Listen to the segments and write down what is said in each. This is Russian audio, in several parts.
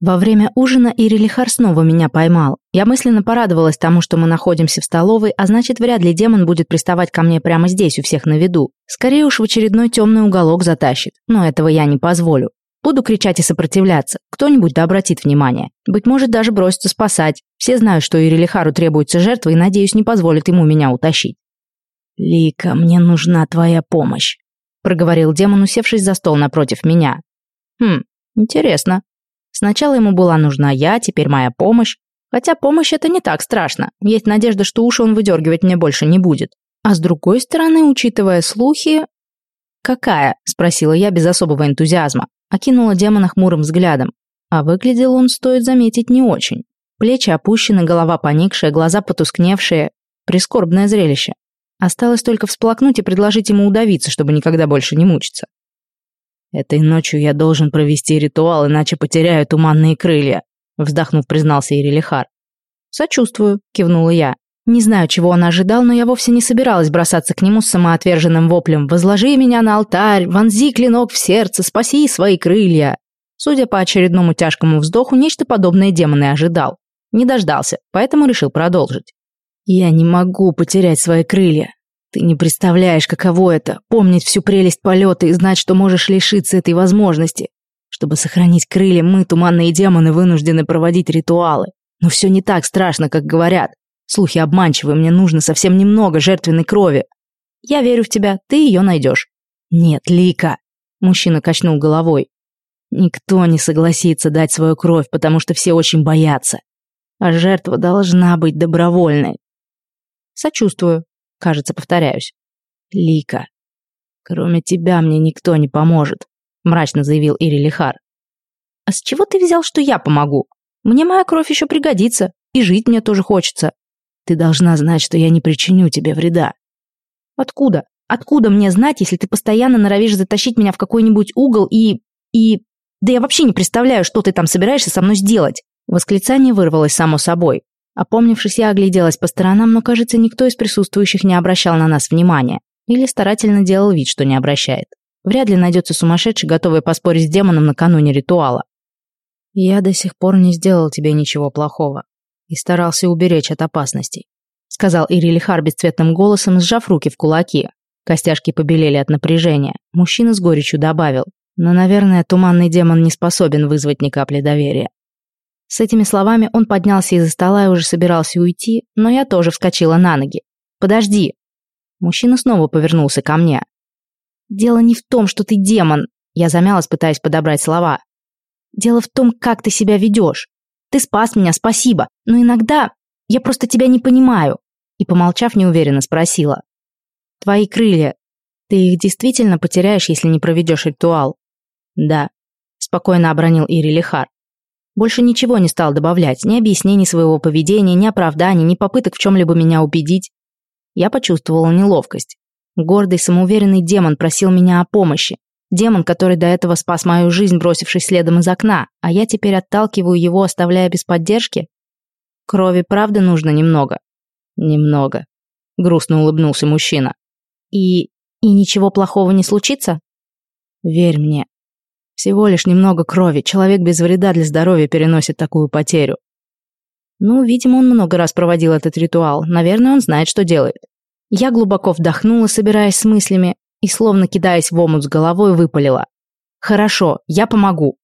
Во время ужина Ирилихар снова меня поймал. Я мысленно порадовалась тому, что мы находимся в столовой, а значит, вряд ли демон будет приставать ко мне прямо здесь, у всех на виду. Скорее уж в очередной темный уголок затащит, но этого я не позволю. Буду кричать и сопротивляться. Кто-нибудь да обратит внимание. Быть может, даже бросится спасать. Все знают, что Ирилихару требуется жертва, и, надеюсь, не позволит ему меня утащить. «Лика, мне нужна твоя помощь», — проговорил демон, усевшись за стол напротив меня. «Хм, интересно. Сначала ему была нужна я, теперь моя помощь. Хотя помощь это не так страшно. Есть надежда, что уши он выдергивать мне больше не будет. А с другой стороны, учитывая слухи... «Какая?» – спросила я без особого энтузиазма. Окинула демона хмурым взглядом. А выглядел он, стоит заметить, не очень. Плечи опущены, голова поникшая, глаза потускневшие. Прискорбное зрелище. Осталось только всплакнуть и предложить ему удавиться, чтобы никогда больше не мучиться. «Этой ночью я должен провести ритуал, иначе потеряю туманные крылья», вздохнув, признался Ирилихар. «Сочувствую», — кивнула я. Не знаю, чего он ожидал, но я вовсе не собиралась бросаться к нему с самоотверженным воплем «Возложи меня на алтарь, вонзи клинок в сердце, спаси свои крылья». Судя по очередному тяжкому вздоху, нечто подобное демон и ожидал. Не дождался, поэтому решил продолжить. «Я не могу потерять свои крылья. Ты не представляешь, каково это — помнить всю прелесть полета и знать, что можешь лишиться этой возможности. Чтобы сохранить крылья, мы, туманные демоны, вынуждены проводить ритуалы. Но все не так страшно, как говорят. Слухи обманчивы, мне нужно совсем немного жертвенной крови. Я верю в тебя, ты ее найдешь. Нет, Лика. Мужчина качнул головой. Никто не согласится дать свою кровь, потому что все очень боятся. А жертва должна быть добровольной. Сочувствую. Кажется, повторяюсь. Лика, кроме тебя мне никто не поможет, мрачно заявил Ири Лихар. А с чего ты взял, что я помогу? Мне моя кровь еще пригодится, и жить мне тоже хочется. Ты должна знать, что я не причиню тебе вреда. Откуда? Откуда мне знать, если ты постоянно норовишь затащить меня в какой-нибудь угол и... и... Да я вообще не представляю, что ты там собираешься со мной сделать. Восклицание вырвалось само собой. Опомнившись, я огляделась по сторонам, но, кажется, никто из присутствующих не обращал на нас внимания. Или старательно делал вид, что не обращает. Вряд ли найдется сумасшедший, готовый поспорить с демоном накануне ритуала. «Я до сих пор не сделал тебе ничего плохого и старался уберечь от опасностей», сказал Ирилихар бесцветным голосом, сжав руки в кулаки. Костяшки побелели от напряжения. Мужчина с горечью добавил. «Но, наверное, туманный демон не способен вызвать ни капли доверия. С этими словами он поднялся из-за стола и уже собирался уйти, но я тоже вскочила на ноги. «Подожди!» Мужчина снова повернулся ко мне. «Дело не в том, что ты демон!» Я замялась, пытаясь подобрать слова. «Дело в том, как ты себя ведешь. Ты спас меня, спасибо, но иногда я просто тебя не понимаю». И, помолчав, неуверенно спросила. «Твои крылья, ты их действительно потеряешь, если не проведешь ритуал?» «Да», — спокойно обронил Ири Лихар. Больше ничего не стал добавлять, ни объяснений своего поведения, ни оправданий, ни попыток в чем-либо меня убедить. Я почувствовала неловкость. Гордый, самоуверенный демон просил меня о помощи. Демон, который до этого спас мою жизнь, бросившись следом из окна, а я теперь отталкиваю его, оставляя без поддержки? Крови, правда, нужно немного? Немного. Грустно улыбнулся мужчина. И... и ничего плохого не случится? Верь мне, всего лишь немного крови. Человек без вреда для здоровья переносит такую потерю. Ну, видимо, он много раз проводил этот ритуал. Наверное, он знает, что делает. Я глубоко вдохнула, собираясь с мыслями, и, словно кидаясь в омут с головой, выпалила. «Хорошо, я помогу».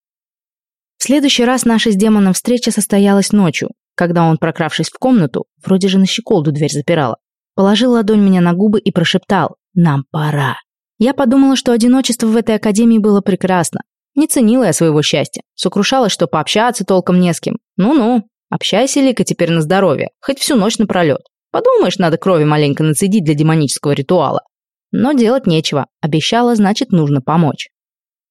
В следующий раз наша с демоном встреча состоялась ночью, когда он, прокравшись в комнату, вроде же на щеколду дверь запирала, положил ладонь мне на губы и прошептал «Нам пора». Я подумала, что одиночество в этой академии было прекрасно, не ценила я своего счастья. Сокрушалась, что пообщаться толком не с кем. Ну-ну, общайся, Лика, теперь на здоровье. Хоть всю ночь напролет. Подумаешь, надо крови маленько нацедить для демонического ритуала. Но делать нечего. Обещала, значит, нужно помочь.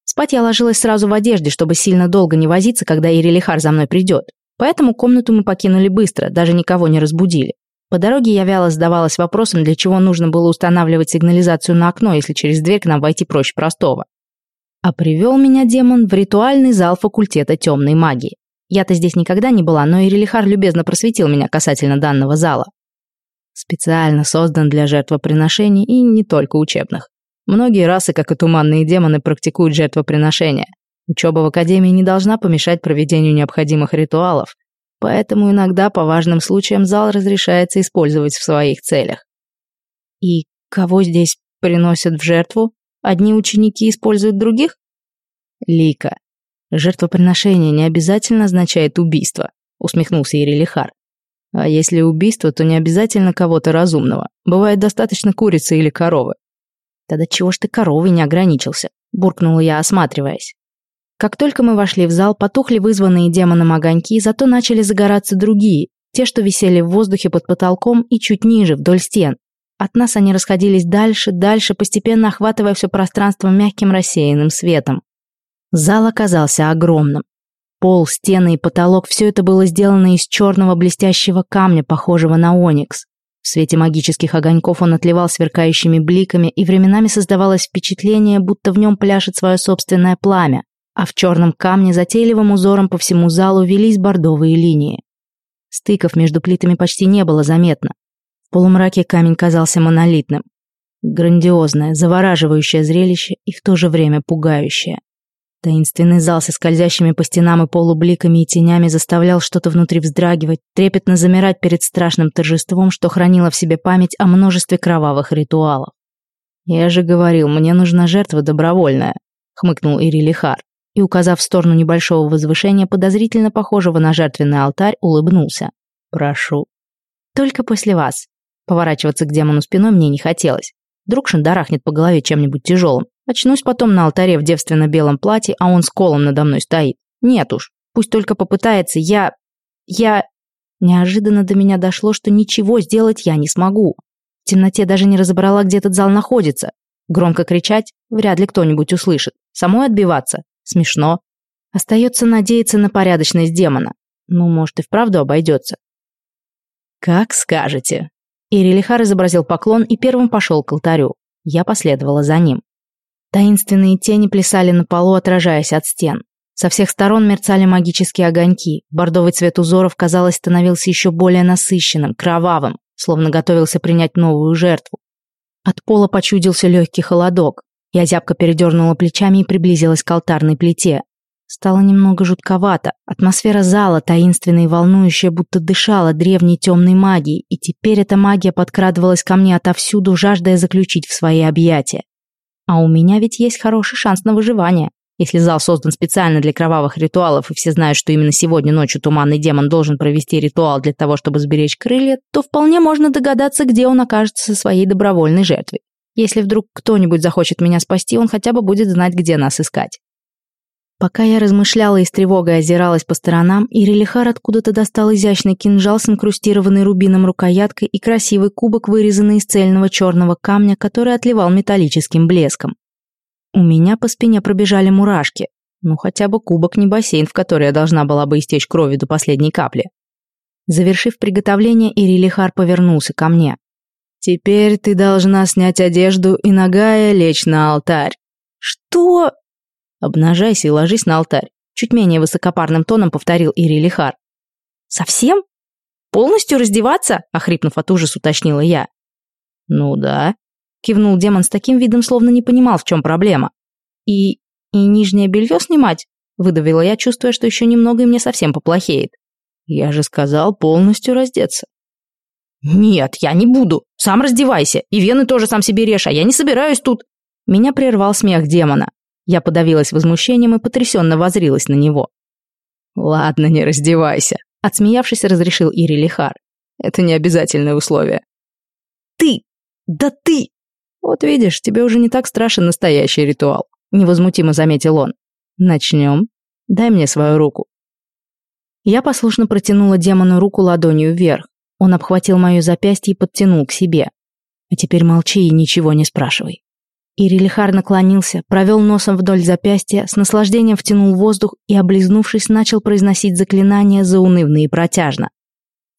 Спать я ложилась сразу в одежде, чтобы сильно долго не возиться, когда Ирилихар за мной придет. Поэтому комнату мы покинули быстро, даже никого не разбудили. По дороге я вяло задавалась вопросом, для чего нужно было устанавливать сигнализацию на окно, если через дверь к нам войти проще простого. А привел меня демон в ритуальный зал факультета темной магии. Я-то здесь никогда не была, но Ирилихар любезно просветил меня касательно данного зала. Специально создан для жертвоприношений и не только учебных. Многие расы, как и туманные демоны, практикуют жертвоприношения. Учеба в академии не должна помешать проведению необходимых ритуалов, поэтому иногда по важным случаям зал разрешается использовать в своих целях. И кого здесь приносят в жертву? Одни ученики используют других? Лика. Жертвоприношение не обязательно означает убийство, усмехнулся Ирилихар. А если убийство, то не обязательно кого-то разумного. Бывает достаточно курицы или коровы. Тогда чего ж ты коровой не ограничился? Буркнула я, осматриваясь. Как только мы вошли в зал, потухли вызванные демоном огоньки, зато начали загораться другие, те, что висели в воздухе под потолком и чуть ниже, вдоль стен. От нас они расходились дальше, дальше, постепенно охватывая все пространство мягким рассеянным светом. Зал оказался огромным. Пол, стены и потолок – все это было сделано из черного блестящего камня, похожего на оникс. В свете магических огоньков он отливал сверкающими бликами, и временами создавалось впечатление, будто в нем пляшет свое собственное пламя, а в черном камне затейливым узором по всему залу велись бордовые линии. Стыков между плитами почти не было заметно. Полумраке камень казался монолитным. Грандиозное, завораживающее зрелище и в то же время пугающее. Таинственный зал со скользящими по стенам и полу бликами и тенями заставлял что-то внутри вздрагивать, трепетно замирать перед страшным торжеством, что хранило в себе память о множестве кровавых ритуалов. «Я же говорил, мне нужна жертва добровольная», — хмыкнул Ирилихар и, указав в сторону небольшого возвышения, подозрительно похожего на жертвенный алтарь, улыбнулся. «Прошу». «Только после вас». Поворачиваться к демону спиной мне не хотелось. Вдруг шандарахнет по голове чем-нибудь тяжелым. Очнусь потом на алтаре в девственно-белом платье, а он с колом надо мной стоит. Нет уж, пусть только попытается, я... я... Неожиданно до меня дошло, что ничего сделать я не смогу. В темноте даже не разобрала, где этот зал находится. Громко кричать вряд ли кто-нибудь услышит. Самой отбиваться? Смешно. Остается надеяться на порядочность демона. Ну, может, и вправду обойдется. «Как скажете». Ирилихар изобразил поклон и первым пошел к алтарю. Я последовала за ним. Таинственные тени плясали на полу, отражаясь от стен. Со всех сторон мерцали магические огоньки. Бордовый цвет узоров, казалось, становился еще более насыщенным, кровавым, словно готовился принять новую жертву. От пола почудился легкий холодок. Я зябко передернула плечами и приблизилась к алтарной плите. Стало немного жутковато. Атмосфера зала, таинственная и волнующая, будто дышала древней темной магией, и теперь эта магия подкрадывалась ко мне отовсюду, жаждая заключить в свои объятия. А у меня ведь есть хороший шанс на выживание. Если зал создан специально для кровавых ритуалов, и все знают, что именно сегодня ночью туманный демон должен провести ритуал для того, чтобы сберечь крылья, то вполне можно догадаться, где он окажется со своей добровольной жертвой. Если вдруг кто-нибудь захочет меня спасти, он хотя бы будет знать, где нас искать. Пока я размышляла и с тревогой озиралась по сторонам, Ирилихар откуда-то достал изящный кинжал с инкрустированной рубином рукояткой и красивый кубок, вырезанный из цельного черного камня, который отливал металлическим блеском. У меня по спине пробежали мурашки. Ну, хотя бы кубок не бассейн, в который я должна была бы истечь кровью до последней капли. Завершив приготовление, Ирилихар повернулся ко мне. «Теперь ты должна снять одежду и ногая лечь на алтарь». «Что?» «Обнажайся и ложись на алтарь», чуть менее высокопарным тоном повторил Ири Лихар. «Совсем? Полностью раздеваться?» — охрипнув от ужаса, уточнила я. «Ну да», — кивнул демон с таким видом, словно не понимал, в чем проблема. «И... и нижнее белье снимать?» — выдавила я, чувствуя, что еще немного и мне совсем поплохеет. «Я же сказал полностью раздеться». «Нет, я не буду. Сам раздевайся. И вены тоже сам себе режь, а я не собираюсь тут...» Меня прервал смех демона. Я подавилась возмущением и потрясенно возрилась на него. «Ладно, не раздевайся», — отсмеявшись, разрешил Ири Лихар. «Это не обязательное условие». «Ты! Да ты!» «Вот видишь, тебе уже не так страшен настоящий ритуал», — невозмутимо заметил он. «Начнем. Дай мне свою руку». Я послушно протянула демону руку ладонью вверх. Он обхватил мое запястье и подтянул к себе. «А теперь молчи и ничего не спрашивай». Ирилихар наклонился, провел носом вдоль запястья, с наслаждением втянул воздух и, облизнувшись, начал произносить заклинания заунывно и протяжно.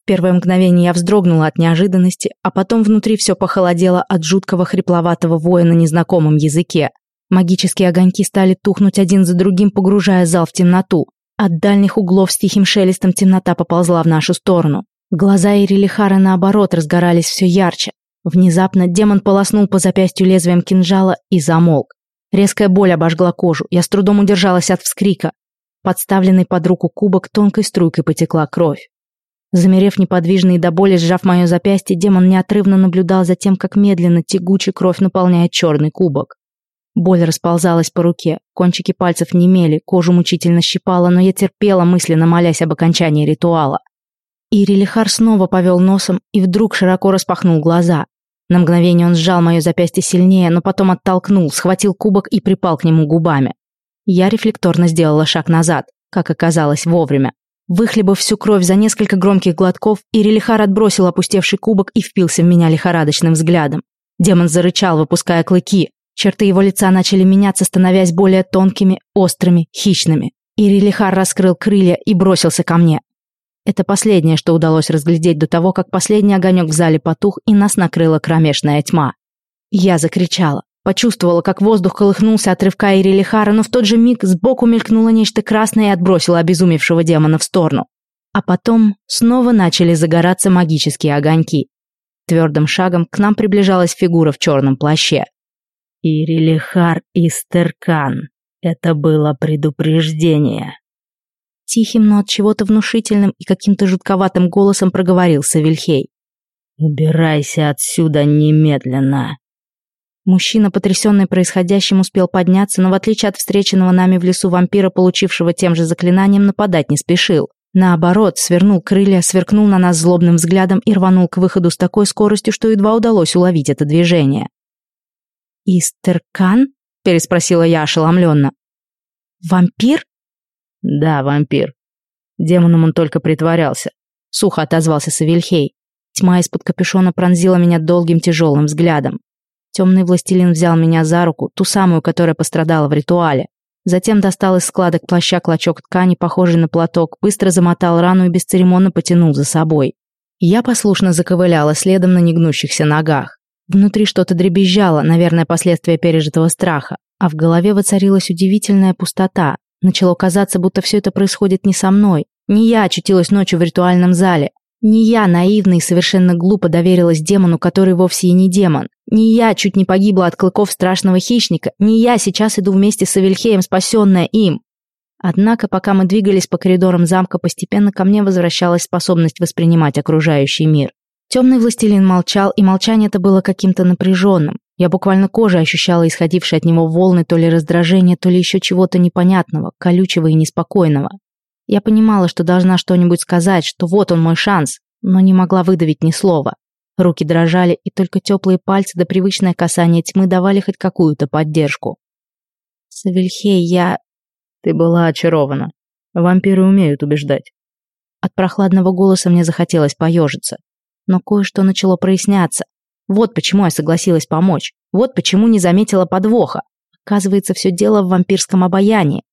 В первое мгновение я вздрогнула от неожиданности, а потом внутри все похолодело от жуткого хрипловатого воя на незнакомом языке. Магические огоньки стали тухнуть один за другим, погружая зал в темноту. От дальних углов с тихим шелестом темнота поползла в нашу сторону. Глаза Ирилихара, наоборот, разгорались все ярче. Внезапно демон полоснул по запястью лезвием кинжала и замолк. Резкая боль обожгла кожу, я с трудом удержалась от вскрика. Подставленный под руку кубок тонкой струйкой потекла кровь. Замерев неподвижно и до боли, сжав мое запястье, демон неотрывно наблюдал за тем, как медленно тягучая кровь наполняет черный кубок. Боль расползалась по руке, кончики пальцев немели, кожу мучительно щипала, но я терпела, мысленно молясь об окончании ритуала. Ирилихар снова повел носом и вдруг широко распахнул глаза. На мгновение он сжал мое запястье сильнее, но потом оттолкнул, схватил кубок и припал к нему губами. Я рефлекторно сделала шаг назад, как оказалось, вовремя. Выхлебав всю кровь за несколько громких глотков, Ирилихар отбросил опустевший кубок и впился в меня лихорадочным взглядом. Демон зарычал, выпуская клыки. Черты его лица начали меняться, становясь более тонкими, острыми, хищными. Ирилихар раскрыл крылья и бросился ко мне. Это последнее, что удалось разглядеть до того, как последний огонек в зале потух и нас накрыла кромешная тьма. Я закричала. Почувствовала, как воздух колыхнулся от рывка Ирилихара, но в тот же миг сбоку мелькнуло нечто красное и отбросило обезумевшего демона в сторону. А потом снова начали загораться магические огоньки. Твердым шагом к нам приближалась фигура в черном плаще. «Ирилихар Истеркан. Это было предупреждение». Тихим, но от чего-то внушительным и каким-то жутковатым голосом проговорил Савельхей. «Убирайся отсюда немедленно!» Мужчина, потрясенный происходящим, успел подняться, но в отличие от встреченного нами в лесу вампира, получившего тем же заклинанием, нападать не спешил. Наоборот, свернул крылья, сверкнул на нас злобным взглядом и рванул к выходу с такой скоростью, что едва удалось уловить это движение. «Истеркан?» – переспросила я ошеломленно. «Вампир?» «Да, вампир. Демоном он только притворялся», – сухо отозвался Савельхей. Тьма из-под капюшона пронзила меня долгим тяжелым взглядом. Темный властелин взял меня за руку, ту самую, которая пострадала в ритуале. Затем достал из складок плаща клочок ткани, похожий на платок, быстро замотал рану и бесцеремонно потянул за собой. Я послушно заковыляла следом на негнущихся ногах. Внутри что-то дребезжало, наверное, последствия пережитого страха, а в голове воцарилась удивительная пустота. Начало казаться, будто все это происходит не со мной. Не я очутилась ночью в ритуальном зале, не я, наивно и совершенно глупо доверилась демону, который вовсе и не демон. Не я чуть не погибла от клыков страшного хищника. Не я сейчас иду вместе с Авельхеем, спасенная им. Однако, пока мы двигались по коридорам замка, постепенно ко мне возвращалась способность воспринимать окружающий мир. Темный властелин молчал, и молчание это было каким-то напряженным. Я буквально кожей ощущала исходившие от него волны то ли раздражения, то ли еще чего-то непонятного, колючего и неспокойного. Я понимала, что должна что-нибудь сказать, что вот он мой шанс, но не могла выдавить ни слова. Руки дрожали, и только теплые пальцы до привычное касание тьмы давали хоть какую-то поддержку. «Савельхей, я...» «Ты была очарована. Вампиры умеют убеждать». От прохладного голоса мне захотелось поежиться. Но кое-что начало проясняться. Вот почему я согласилась помочь. Вот почему не заметила подвоха. Оказывается, все дело в вампирском обаянии.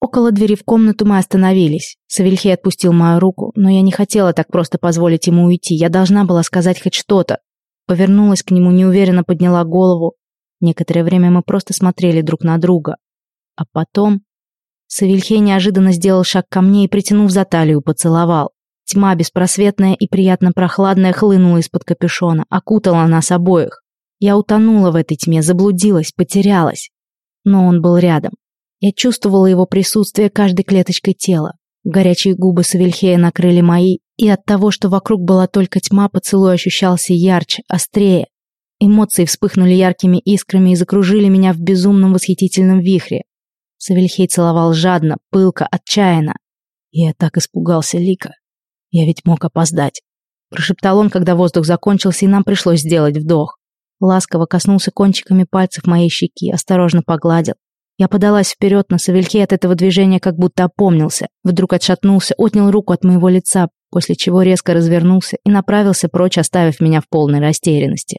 Около двери в комнату мы остановились. Савельхей отпустил мою руку, но я не хотела так просто позволить ему уйти. Я должна была сказать хоть что-то. Повернулась к нему, неуверенно подняла голову. Некоторое время мы просто смотрели друг на друга. А потом... Савельхей неожиданно сделал шаг ко мне и, притянув за талию, поцеловал. Тьма беспросветная и приятно прохладная хлынула из-под капюшона, окутала нас обоих. Я утонула в этой тьме, заблудилась, потерялась. Но он был рядом. Я чувствовала его присутствие каждой клеточкой тела. Горячие губы Савельхея накрыли мои, и от того, что вокруг была только тьма, поцелуй ощущался ярче, острее. Эмоции вспыхнули яркими искрами и закружили меня в безумном восхитительном вихре. Савельхей целовал жадно, пылко, отчаянно. Я так испугался Лика. Я ведь мог опоздать. Прошептал он, когда воздух закончился, и нам пришлось сделать вдох. Ласково коснулся кончиками пальцев моей щеки, осторожно погладил. Я подалась вперед, но Савельхей от этого движения как будто опомнился. Вдруг отшатнулся, отнял руку от моего лица, после чего резко развернулся и направился прочь, оставив меня в полной растерянности.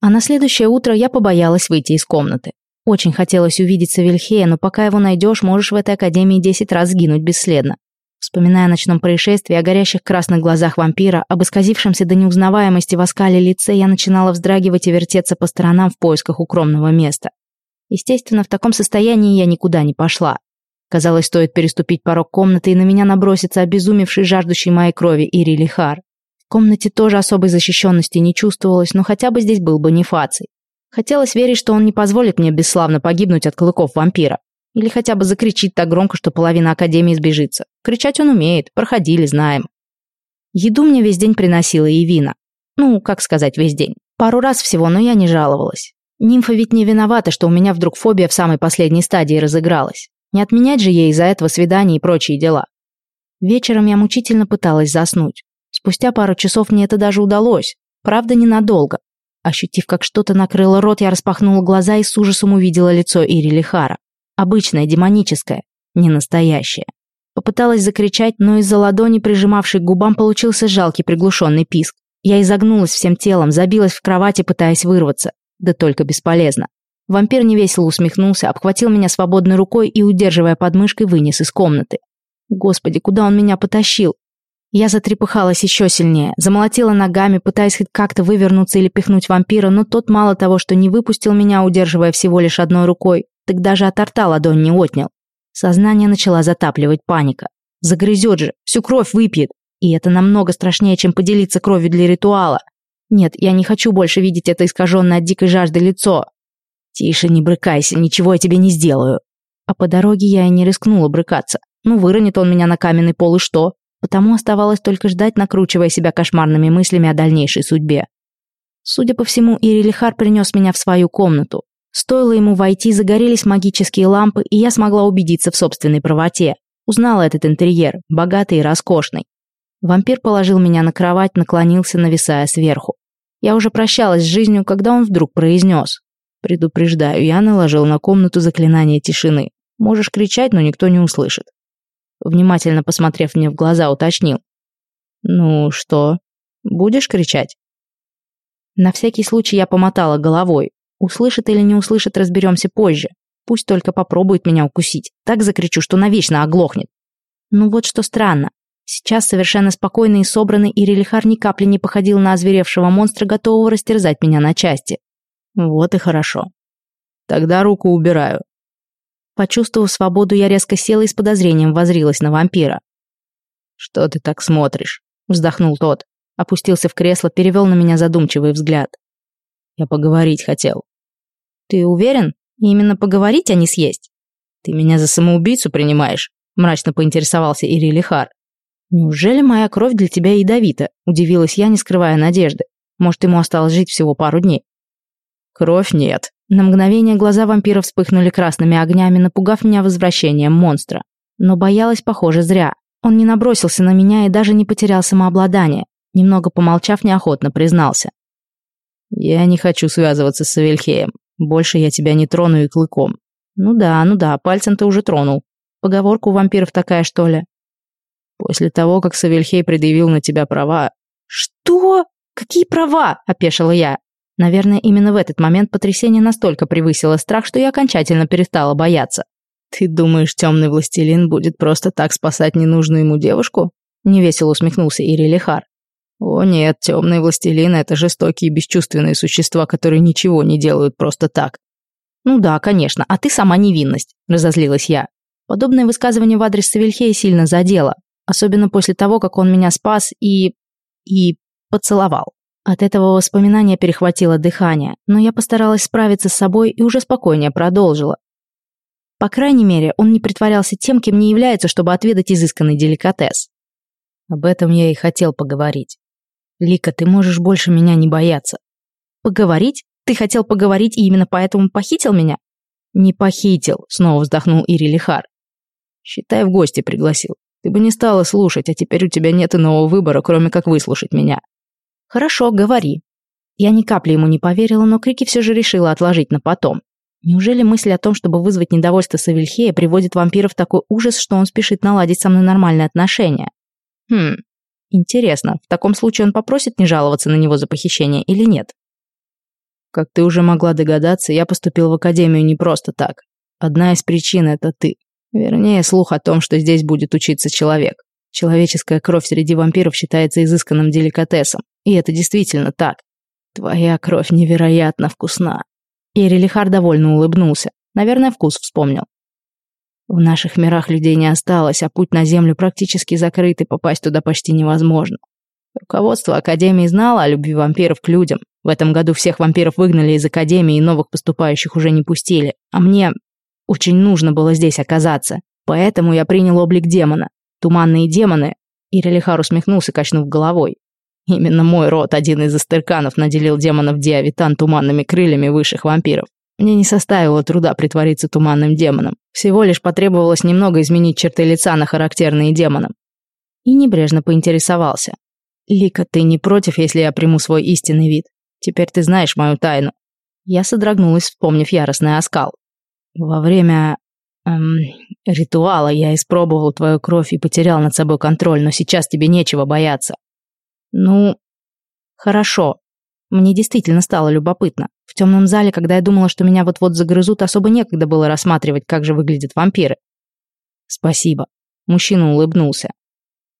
А на следующее утро я побоялась выйти из комнаты. Очень хотелось увидеть Савельхея, но пока его найдешь, можешь в этой академии десять раз сгинуть бесследно. Вспоминая о ночном происшествии, о горящих красных глазах вампира, об исказившемся до неузнаваемости в лице, я начинала вздрагивать и вертеться по сторонам в поисках укромного места. Естественно, в таком состоянии я никуда не пошла. Казалось, стоит переступить порог комнаты, и на меня набросится обезумевший, жаждущий моей крови Ири Лихар. В комнате тоже особой защищенности не чувствовалось, но хотя бы здесь был Бонифаций. Хотелось верить, что он не позволит мне бесславно погибнуть от клыков вампира. Или хотя бы закричит так громко, что половина Академии сбежится. Кричать он умеет, проходили, знаем. Еду мне весь день приносила и вина. Ну, как сказать, весь день. Пару раз всего, но я не жаловалась. Нимфа ведь не виновата, что у меня вдруг фобия в самой последней стадии разыгралась. Не отменять же ей из-за этого свидания и прочие дела. Вечером я мучительно пыталась заснуть. Спустя пару часов мне это даже удалось. Правда, ненадолго. Ощутив, как что-то накрыло рот, я распахнула глаза и с ужасом увидела лицо Ири Лихара. Обычное, демоническое, не настоящее. Попыталась закричать, но из-за ладони, прижимавшей к губам, получился жалкий приглушенный писк. Я изогнулась всем телом, забилась в кровати, пытаясь вырваться. Да только бесполезно. Вампир невесело усмехнулся, обхватил меня свободной рукой и, удерживая подмышкой, вынес из комнаты. Господи, куда он меня потащил? Я затрепыхалась еще сильнее, замолотила ногами, пытаясь хоть как-то вывернуться или пихнуть вампира, но тот мало того, что не выпустил меня, удерживая всего лишь одной рукой, так даже от рта ладонь не отнял. Сознание начала затапливать паника. Загрызет же, всю кровь выпьет. И это намного страшнее, чем поделиться кровью для ритуала. Нет, я не хочу больше видеть это искаженное от дикой жажды лицо. Тише, не брыкайся, ничего я тебе не сделаю. А по дороге я и не рискнула брыкаться. Ну, выронит он меня на каменный пол и что? Потому оставалось только ждать, накручивая себя кошмарными мыслями о дальнейшей судьбе. Судя по всему, Ирилихар принес меня в свою комнату. Стоило ему войти, загорелись магические лампы, и я смогла убедиться в собственной правоте. Узнала этот интерьер, богатый и роскошный. Вампир положил меня на кровать, наклонился, нависая сверху. Я уже прощалась с жизнью, когда он вдруг произнес. «Предупреждаю, я наложил на комнату заклинание тишины. Можешь кричать, но никто не услышит». Внимательно посмотрев мне в глаза, уточнил. «Ну что, будешь кричать?» На всякий случай я помотала головой. Услышит или не услышит, разберемся позже. Пусть только попробует меня укусить. Так закричу, что навечно оглохнет. Ну вот что странно. Сейчас совершенно спокойный и собранный Ирилихар ни капли не походил на озверевшего монстра, готового растерзать меня на части. Вот и хорошо. Тогда руку убираю. Почувствовав свободу, я резко села и с подозрением возрилась на вампира. «Что ты так смотришь?» — вздохнул тот. Опустился в кресло, перевел на меня задумчивый взгляд. «Я поговорить хотел». «Ты уверен? Именно поговорить, а не съесть?» «Ты меня за самоубийцу принимаешь?» – мрачно поинтересовался Ири Хар. «Неужели моя кровь для тебя ядовита?» – удивилась я, не скрывая надежды. «Может, ему осталось жить всего пару дней?» «Кровь нет». На мгновение глаза вампира вспыхнули красными огнями, напугав меня возвращением монстра. Но боялась, похоже, зря. Он не набросился на меня и даже не потерял самообладание. Немного помолчав, неохотно признался. «Я не хочу связываться с Савельхеем. Больше я тебя не трону и клыком. Ну да, ну да, пальцем ты уже тронул. Поговорка у вампиров такая, что ли? После того, как Савельхей предъявил на тебя права... Что? Какие права? Опешила я. Наверное, именно в этот момент потрясение настолько превысило страх, что я окончательно перестала бояться. «Ты думаешь, темный властелин будет просто так спасать ненужную ему девушку?» Невесело усмехнулся Ири Лихар. О нет, темные властелины — это жестокие и бесчувственные существа, которые ничего не делают просто так. Ну да, конечно, а ты сама невинность, разозлилась я. Подобное высказывание в адрес Савельхея сильно задело, особенно после того, как он меня спас и... и поцеловал. От этого воспоминания перехватило дыхание, но я постаралась справиться с собой и уже спокойнее продолжила. По крайней мере, он не притворялся тем, кем не является, чтобы отведать изысканный деликатес. Об этом я и хотел поговорить. Лика, ты можешь больше меня не бояться. Поговорить? Ты хотел поговорить и именно поэтому похитил меня? Не похитил, снова вздохнул Ири Лихар. Считай, в гости пригласил. Ты бы не стала слушать, а теперь у тебя нет иного выбора, кроме как выслушать меня. Хорошо, говори. Я ни капли ему не поверила, но крики все же решила отложить на потом. Неужели мысль о том, чтобы вызвать недовольство Савельхея, приводит вампира в такой ужас, что он спешит наладить со мной нормальные отношения? Хм, Интересно, в таком случае он попросит не жаловаться на него за похищение или нет? Как ты уже могла догадаться, я поступил в академию не просто так. Одна из причин — это ты. Вернее, слух о том, что здесь будет учиться человек. Человеческая кровь среди вампиров считается изысканным деликатесом. И это действительно так. Твоя кровь невероятно вкусна. И довольно улыбнулся. Наверное, вкус вспомнил. В наших мирах людей не осталось, а путь на Землю практически закрыт, и попасть туда почти невозможно. Руководство Академии знало о любви вампиров к людям. В этом году всех вампиров выгнали из Академии и новых поступающих уже не пустили. А мне очень нужно было здесь оказаться. Поэтому я принял облик демона. Туманные демоны. Ирелихар усмехнулся, качнув головой. Именно мой род, один из астерканов, наделил демонов Диавитан туманными крыльями высших вампиров. Мне не составило труда притвориться туманным демоном. Всего лишь потребовалось немного изменить черты лица на характерные демонам. И небрежно поинтересовался. «Лика, ты не против, если я приму свой истинный вид? Теперь ты знаешь мою тайну». Я содрогнулась, вспомнив яростный оскал. «Во время... Эм, ритуала я испробовал твою кровь и потерял над собой контроль, но сейчас тебе нечего бояться». «Ну, хорошо. Мне действительно стало любопытно. В темном зале, когда я думала, что меня вот-вот загрызут, особо некогда было рассматривать, как же выглядят вампиры». «Спасибо». Мужчина улыбнулся.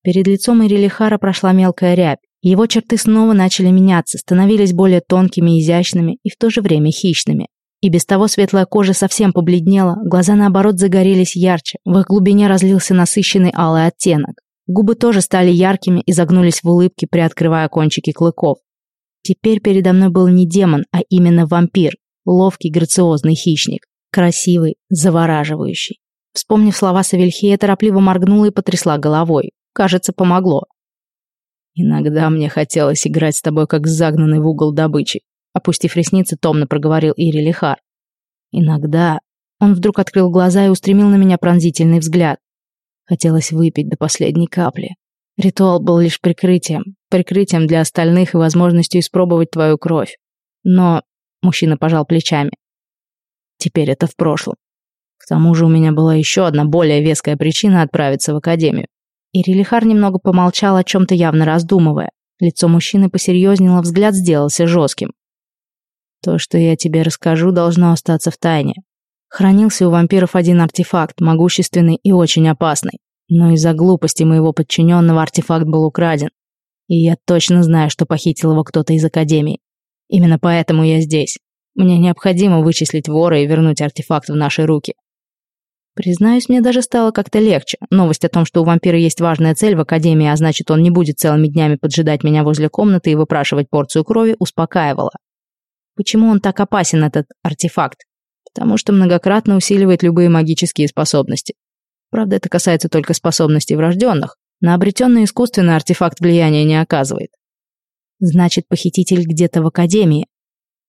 Перед лицом Ирилихара прошла мелкая рябь. Его черты снова начали меняться, становились более тонкими, изящными и в то же время хищными. И без того светлая кожа совсем побледнела, глаза наоборот загорелись ярче, в их глубине разлился насыщенный алый оттенок. Губы тоже стали яркими и загнулись в улыбке, приоткрывая кончики клыков. Теперь передо мной был не демон, а именно вампир, ловкий, грациозный хищник, красивый, завораживающий. Вспомнив слова Савельхея, торопливо моргнула и потрясла головой. Кажется, помогло. Иногда мне хотелось играть с тобой, как загнанный в угол добычи. Опустив ресницы, томно проговорил Ири Лихар. Иногда... Он вдруг открыл глаза и устремил на меня пронзительный взгляд. Хотелось выпить до последней капли. Ритуал был лишь прикрытием. Прикрытием для остальных и возможностью испробовать твою кровь. Но... Мужчина пожал плечами. Теперь это в прошлом. К тому же у меня была еще одна более веская причина отправиться в академию. Ирилихар немного помолчал, о чем-то явно раздумывая. Лицо мужчины посерьезнело, взгляд сделался жестким. «То, что я тебе расскажу, должно остаться в тайне. Хранился у вампиров один артефакт, могущественный и очень опасный. Но из-за глупости моего подчиненного артефакт был украден. И я точно знаю, что похитил его кто-то из Академии. Именно поэтому я здесь. Мне необходимо вычислить вора и вернуть артефакт в наши руки. Признаюсь, мне даже стало как-то легче. Новость о том, что у вампира есть важная цель в Академии, а значит, он не будет целыми днями поджидать меня возле комнаты и выпрашивать порцию крови, успокаивала. Почему он так опасен, этот артефакт? Потому что многократно усиливает любые магические способности. Правда, это касается только способностей врожденных. На обретенный искусственный артефакт влияния не оказывает. Значит, похититель где-то в Академии?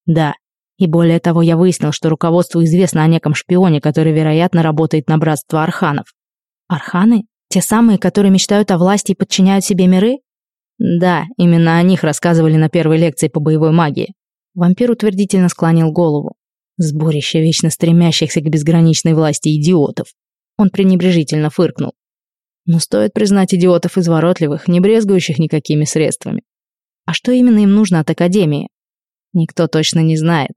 Да, и более того, я выяснил, что руководству известно о неком шпионе, который, вероятно, работает на братство арханов. Арханы? Те самые, которые мечтают о власти и подчиняют себе миры? Да, именно о них рассказывали на первой лекции по боевой магии. Вампир утвердительно склонил голову. Сборище вечно стремящихся к безграничной власти идиотов. Он пренебрежительно фыркнул. Но стоит признать идиотов изворотливых, не брезгующих никакими средствами. А что именно им нужно от Академии? Никто точно не знает.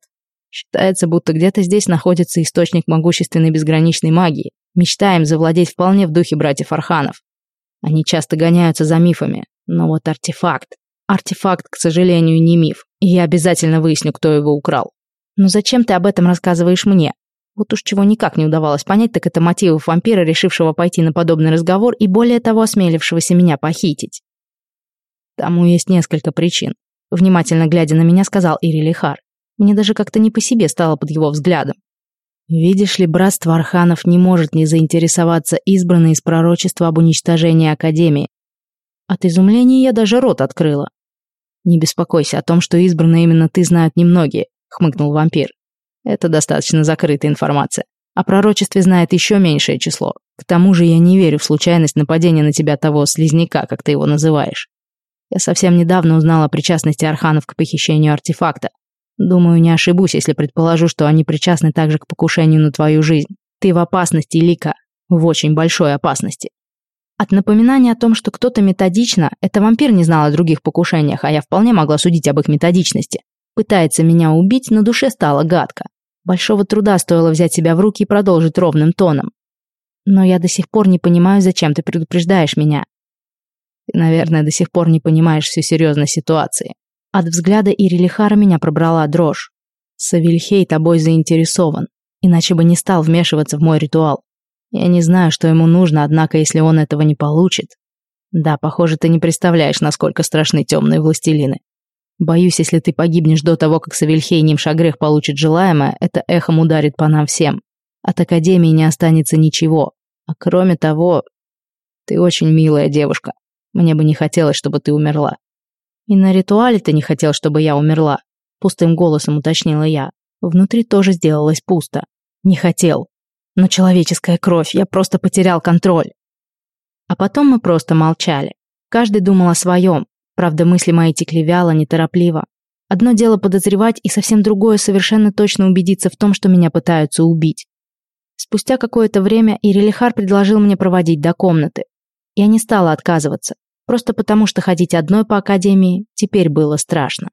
Считается, будто где-то здесь находится источник могущественной безграничной магии. Мечтаем завладеть вполне в духе братьев Арханов. Они часто гоняются за мифами, но вот артефакт. Артефакт, к сожалению, не миф, и я обязательно выясню, кто его украл. Но зачем ты об этом рассказываешь мне? Вот уж чего никак не удавалось понять, так это мотивов вампира, решившего пойти на подобный разговор и более того осмелившегося меня похитить. Тому есть несколько причин. Внимательно глядя на меня, сказал Ири Лихар. Мне даже как-то не по себе стало под его взглядом. Видишь ли, братство Арханов не может не заинтересоваться избранной из пророчества об уничтожении Академии. От изумления я даже рот открыла. «Не беспокойся, о том, что избранные именно ты, знают немногие», — хмыкнул вампир. «Это достаточно закрытая информация. О пророчестве знает еще меньшее число. К тому же я не верю в случайность нападения на тебя того слизняка, как ты его называешь. Я совсем недавно узнала о причастности Арханов к похищению артефакта. Думаю, не ошибусь, если предположу, что они причастны также к покушению на твою жизнь. Ты в опасности, Лика. В очень большой опасности. От напоминания о том, что кто-то методично, это вампир не знал о других покушениях, а я вполне могла судить об их методичности. Пытается меня убить, но душе стало гадко. Большого труда стоило взять себя в руки и продолжить ровным тоном. Но я до сих пор не понимаю, зачем ты предупреждаешь меня. Ты, наверное, до сих пор не понимаешь всю серьезность ситуации. От взгляда Ирилихара меня пробрала дрожь. Савельхей тобой заинтересован, иначе бы не стал вмешиваться в мой ритуал. Я не знаю, что ему нужно, однако если он этого не получит... Да, похоже, ты не представляешь, насколько страшны темные властелины. Боюсь, если ты погибнешь до того, как Савельхей Нимшагрех получит желаемое, это эхом ударит по нам всем. От Академии не останется ничего. А кроме того, ты очень милая девушка. Мне бы не хотелось, чтобы ты умерла. И на ритуале ты не хотел, чтобы я умерла. Пустым голосом уточнила я. Внутри тоже сделалось пусто. Не хотел. Но человеческая кровь, я просто потерял контроль. А потом мы просто молчали. Каждый думал о своем. Правда, мысли мои текли вяло, неторопливо. Одно дело подозревать, и совсем другое совершенно точно убедиться в том, что меня пытаются убить. Спустя какое-то время Ирелихар предложил мне проводить до комнаты. Я не стала отказываться, просто потому что ходить одной по академии теперь было страшно.